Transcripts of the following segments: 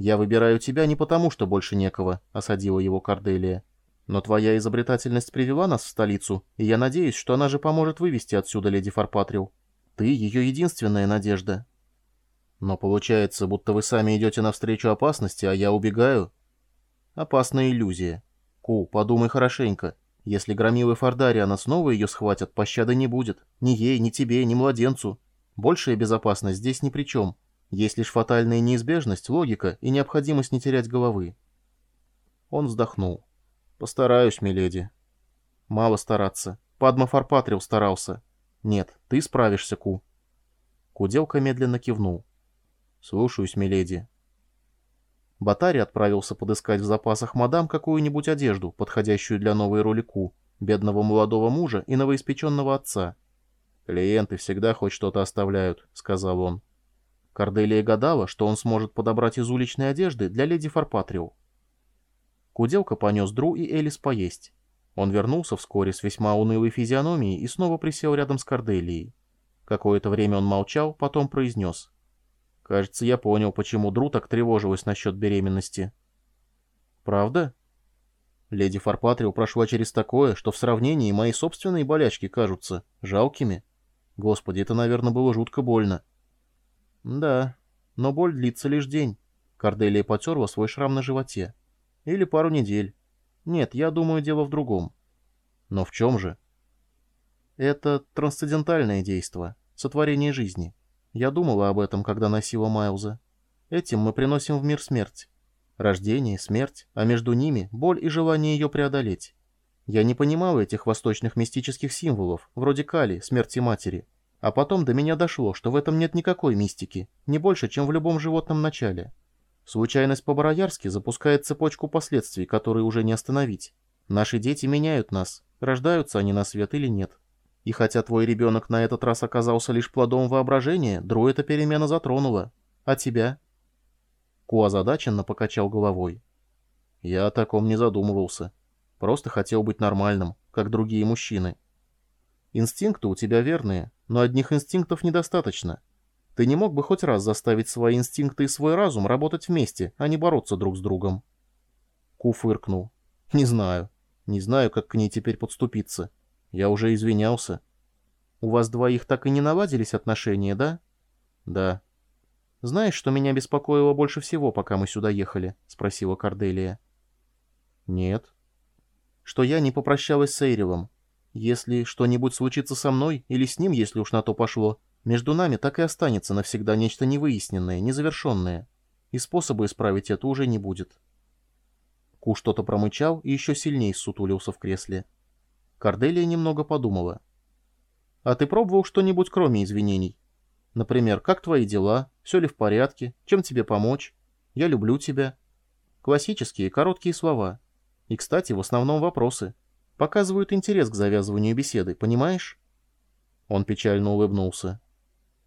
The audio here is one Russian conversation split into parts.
«Я выбираю тебя не потому, что больше некого», — осадила его Корделия. «Но твоя изобретательность привела нас в столицу, и я надеюсь, что она же поможет вывести отсюда леди Фарпатрил. Ты — ее единственная надежда». «Но получается, будто вы сами идете навстречу опасности, а я убегаю?» «Опасная иллюзия. Ку, подумай хорошенько. Если громилы Фардариана снова ее схватят, пощады не будет. Ни ей, ни тебе, ни младенцу. Большая безопасность здесь ни при чем». Есть лишь фатальная неизбежность, логика и необходимость не терять головы. Он вздохнул. «Постараюсь, миледи». «Мало стараться. Падма Фарпатрил старался». «Нет, ты справишься, Ку». Куделка медленно кивнул. «Слушаюсь, миледи». Батари отправился подыскать в запасах мадам какую-нибудь одежду, подходящую для новой роли Ку, бедного молодого мужа и новоиспеченного отца. «Клиенты всегда хоть что-то оставляют», — сказал он. Корделия гадала, что он сможет подобрать из уличной одежды для леди Фарпатрио. Куделка понес Дру и Элис поесть. Он вернулся вскоре с весьма унылой физиономией и снова присел рядом с Корделией. Какое-то время он молчал, потом произнес. «Кажется, я понял, почему Дру так тревожилась насчет беременности». «Правда?» Леди Фарпатрио прошла через такое, что в сравнении мои собственные болячки кажутся жалкими. Господи, это, наверное, было жутко больно. «Да, но боль длится лишь день». Корделия потерла свой шрам на животе. «Или пару недель. Нет, я думаю, дело в другом». «Но в чем же?» «Это трансцендентальное действо, сотворение жизни. Я думала об этом, когда носила Майлза. Этим мы приносим в мир смерть. Рождение, смерть, а между ними боль и желание ее преодолеть. Я не понимала этих восточных мистических символов, вроде Кали, смерти матери, а потом до меня дошло, что в этом нет никакой мистики, не больше, чем в любом животном начале. Случайность по-бароярски запускает цепочку последствий, которые уже не остановить. Наши дети меняют нас, рождаются они на свет или нет. И хотя твой ребенок на этот раз оказался лишь плодом воображения, Дру эта перемена затронула. А тебя? Ку озадаченно покачал головой. Я о таком не задумывался. Просто хотел быть нормальным, как другие мужчины. Инстинкты у тебя верные, но одних инстинктов недостаточно. Ты не мог бы хоть раз заставить свои инстинкты и свой разум работать вместе, а не бороться друг с другом?» Ку фыркнул. «Не знаю. Не знаю, как к ней теперь подступиться. Я уже извинялся. У вас двоих так и не наладились отношения, да?» «Да». «Знаешь, что меня беспокоило больше всего, пока мы сюда ехали?» — спросила Корделия. «Нет». «Что я не попрощалась с Эйрилом. Если что-нибудь случится со мной, или с ним, если уж на то пошло, между нами так и останется навсегда нечто невыясненное, незавершенное. И способа исправить это уже не будет. Ку что-то промычал и еще сильнее сутулился в кресле. Корделия немного подумала. «А ты пробовал что-нибудь кроме извинений? Например, как твои дела? Все ли в порядке? Чем тебе помочь? Я люблю тебя». Классические короткие слова. И, кстати, в основном вопросы – Показывают интерес к завязыванию беседы, понимаешь?» Он печально улыбнулся.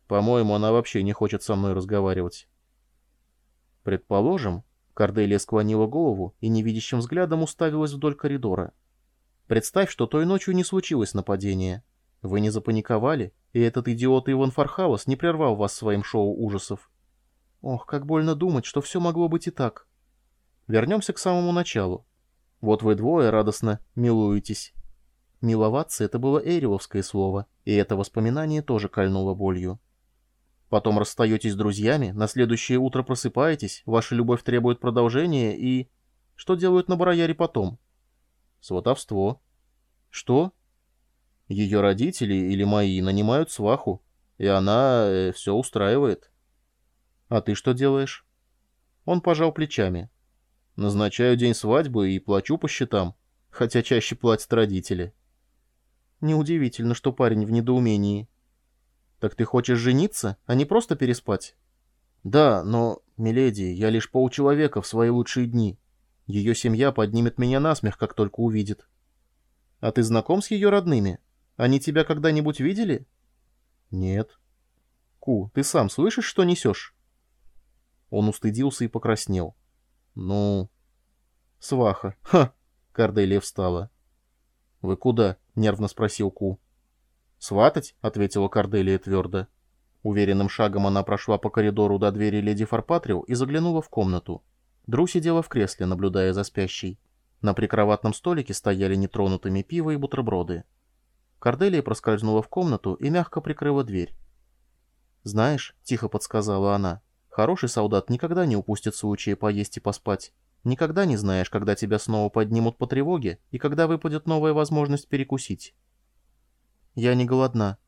«По-моему, она вообще не хочет со мной разговаривать». «Предположим...» Корделия склонила голову и невидящим взглядом уставилась вдоль коридора. «Представь, что той ночью не случилось нападение. Вы не запаниковали, и этот идиот Иван Фархаус не прервал вас своим шоу ужасов. Ох, как больно думать, что все могло быть и так. Вернемся к самому началу. Вот вы двое радостно милуетесь. Миловаться — это было эриловское слово, и это воспоминание тоже кольнуло болью. Потом расстаетесь с друзьями, на следующее утро просыпаетесь, ваша любовь требует продолжения, и... Что делают на Барояре потом? Сватовство. Что? Ее родители или мои нанимают сваху, и она э, все устраивает. А ты что делаешь? Он пожал плечами. Назначаю день свадьбы и плачу по счетам, хотя чаще платят родители. Неудивительно, что парень в недоумении. Так ты хочешь жениться, а не просто переспать? Да, но, миледи, я лишь полчеловека в свои лучшие дни. Ее семья поднимет меня на смех, как только увидит. А ты знаком с ее родными? Они тебя когда-нибудь видели? Нет. Ку, ты сам слышишь, что несешь? Он устыдился и покраснел. «Ну...» «Сваха. Ха!» — Корделия встала. «Вы куда?» — нервно спросил Ку. «Сватать?» — ответила Корделия твердо. Уверенным шагом она прошла по коридору до двери леди Фарпатрио и заглянула в комнату. Дру сидела в кресле, наблюдая за спящей. На прикроватном столике стояли нетронутыми пиво и бутерброды. Корделия проскользнула в комнату и мягко прикрыла дверь. «Знаешь», — тихо подсказала она, — «хороший солдат никогда не упустит случая поесть и поспать. Никогда не знаешь, когда тебя снова поднимут по тревоге и когда выпадет новая возможность перекусить». «Я не голодна».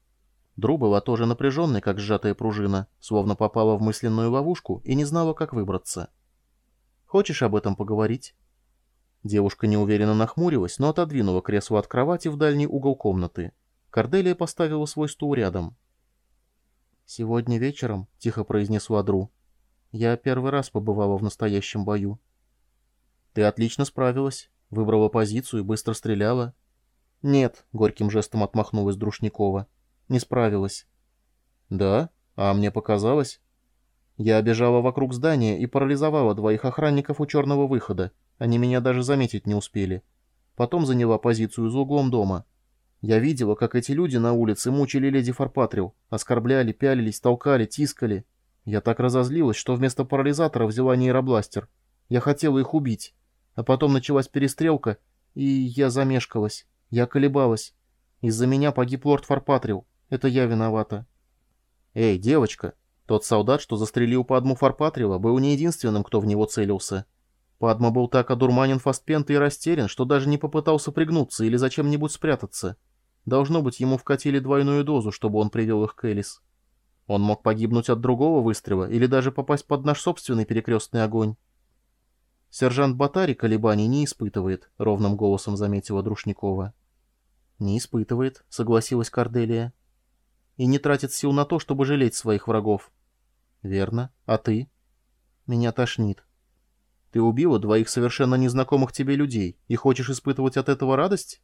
Дру была тоже напряженной, как сжатая пружина, словно попала в мысленную ловушку и не знала, как выбраться. «Хочешь об этом поговорить?» Девушка неуверенно нахмурилась, но отодвинула кресло от кровати в дальний угол комнаты. Корделия поставила свой стул рядом. «Сегодня вечером», — тихо произнесла Дру, — «я первый раз побывала в настоящем бою». «Ты отлично справилась. Выбрала позицию и быстро стреляла». «Нет», — горьким жестом отмахнулась Друшникова, — «не справилась». «Да? А мне показалось?» «Я бежала вокруг здания и парализовала двоих охранников у черного выхода. Они меня даже заметить не успели. Потом заняла позицию за углом дома». Я видела, как эти люди на улице мучили леди Фарпатрил, оскорбляли, пялились, толкали, тискали. Я так разозлилась, что вместо парализатора взяла нейробластер. Я хотела их убить. А потом началась перестрелка, и я замешкалась. Я колебалась. Из-за меня погиб лорд Фарпатрил. Это я виновата. Эй, девочка, тот солдат, что застрелил Падму Фарпатрила, был не единственным, кто в него целился. Падма был так одурманен фастпентой и растерян, что даже не попытался пригнуться или зачем-нибудь спрятаться. Должно быть, ему вкатили двойную дозу, чтобы он привел их к Элис. Он мог погибнуть от другого выстрела или даже попасть под наш собственный перекрестный огонь. Сержант Батари колебаний не испытывает, — ровным голосом заметила Друшникова. Не испытывает, — согласилась Корделия. И не тратит сил на то, чтобы жалеть своих врагов. Верно. А ты? Меня тошнит. Ты убила двоих совершенно незнакомых тебе людей и хочешь испытывать от этого радость?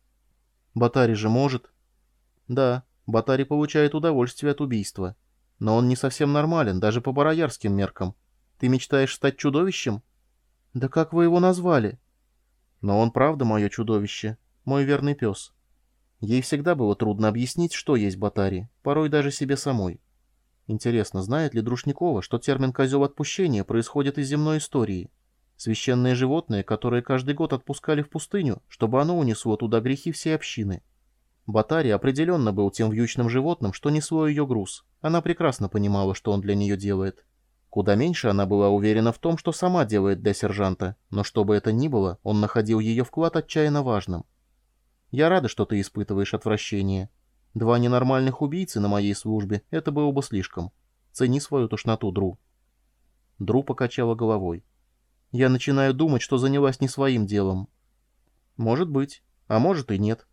Батари же может. Да, Батари получает удовольствие от убийства. Но он не совсем нормален, даже по бароярским меркам. Ты мечтаешь стать чудовищем? Да как вы его назвали? Но он правда мое чудовище, мой верный пес. Ей всегда было трудно объяснить, что есть Батари, порой даже себе самой. Интересно, знает ли Друшникова, что термин «козел отпущения» происходит из земной истории? Священное животное, которое каждый год отпускали в пустыню, чтобы оно унесло туда грехи всей общины. Батари определенно был тем вьючным животным, что несло ее груз. Она прекрасно понимала, что он для нее делает. Куда меньше она была уверена в том, что сама делает для сержанта, но что бы это ни было, он находил ее вклад отчаянно важным. «Я рада, что ты испытываешь отвращение. Два ненормальных убийцы на моей службе — это было бы слишком. Цени свою тошноту, Дру». Дру покачала головой. Я начинаю думать, что занялась не своим делом. Может быть, а может и нет.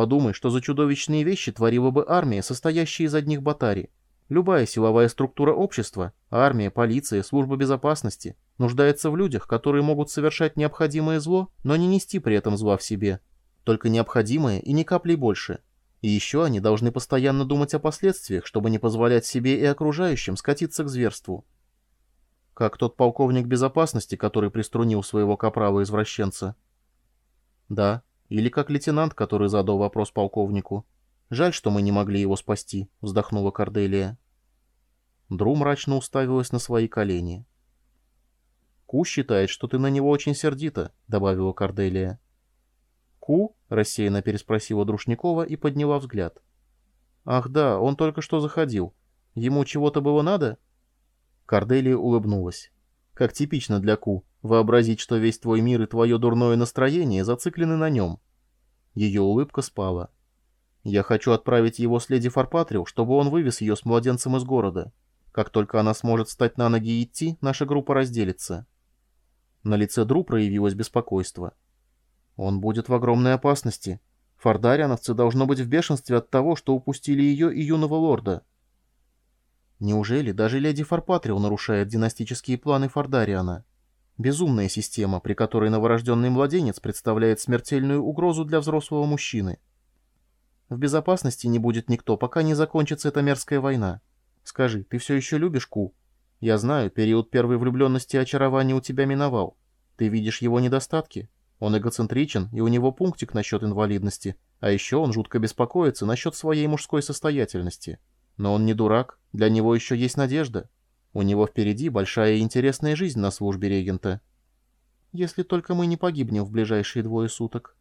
Подумай, что за чудовищные вещи творила бы армия, состоящая из одних батарей. Любая силовая структура общества, армия, полиция, служба безопасности, нуждается в людях, которые могут совершать необходимое зло, но не нести при этом зла в себе. Только необходимое и ни капли больше. И еще они должны постоянно думать о последствиях, чтобы не позволять себе и окружающим скатиться к зверству. Как тот полковник безопасности, который приструнил своего капрала-извращенца. Да, или как лейтенант, который задал вопрос полковнику. Жаль, что мы не могли его спасти, вздохнула Корделия. Дру мрачно уставилась на свои колени. «Ку считает, что ты на него очень сердита», — добавила Корделия. «Ку?» — рассеянно переспросила Друшникова и подняла взгляд. «Ах да, он только что заходил. Ему чего-то было надо?» Корделия улыбнулась. Как типично для Ку, вообразить, что весь твой мир и твое дурное настроение зациклены на нем. Ее улыбка спала. Я хочу отправить его с леди Фарпатрил, чтобы он вывез ее с младенцем из города. Как только она сможет встать на ноги и идти, наша группа разделится. На лице Дру проявилось беспокойство. Он будет в огромной опасности. Фардариановцы должно быть в бешенстве от того, что упустили ее и юного лорда. Неужели даже леди Фарпатрио нарушает династические планы Фардариана? Безумная система, при которой новорожденный младенец представляет смертельную угрозу для взрослого мужчины. В безопасности не будет никто, пока не закончится эта мерзкая война. Скажи, ты все еще любишь Ку? Я знаю, период первой влюбленности и очарования у тебя миновал. Ты видишь его недостатки? Он эгоцентричен, и у него пунктик насчет инвалидности. А еще он жутко беспокоится насчет своей мужской состоятельности. Но он не дурак, для него еще есть надежда. У него впереди большая и интересная жизнь на службе регента. Если только мы не погибнем в ближайшие двое суток.